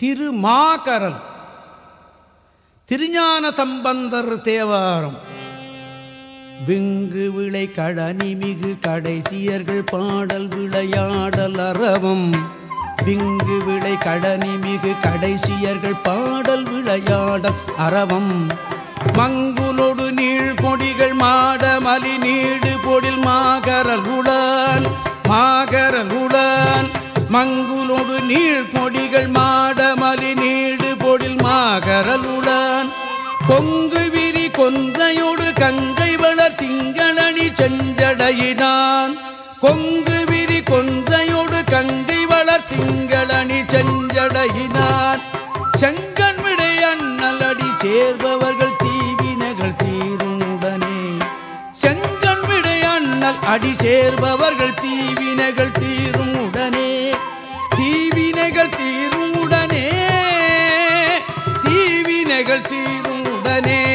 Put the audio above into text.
திருமாகரல் திருஞான சம்பந்தர் தேவாரம். விங்கு விளை கடனி மிகு கடைசியர்கள் பாடல் விளையாடல் அறவும். விங்கு விளை கடனி மிகு கடைசியர்கள் பாடல் விளையாடல் அறவம். மங்குலொடு நீள் கொடிகள் மாட மலி நீடு பொடில் மாகரல் உடன் மாகரல் உடன் மங்குலொடு நீள் கொடிகள் மாடமலி நீடு பொடில் மாகரலுடன். கொங்கு விரி கொன்றையோடு கங்கை வளர் திங்களணி செஞ்சடையினான். கொங்கு விரி கொன்றையோடு கங்கை வளர் திங்களணி செஞ்சடையினான். செங்கன் விடை அண்ணலடி சேர்பவர்கள் தீவினைகள் தீருடனே உடனே. செங்கன் விடை அண்ணல் அடி சேர்பவர்கள் தீவினைகள் தீ தீவினைகள் தீரும் உடனே தீவினைகள் தீரும் உடனே.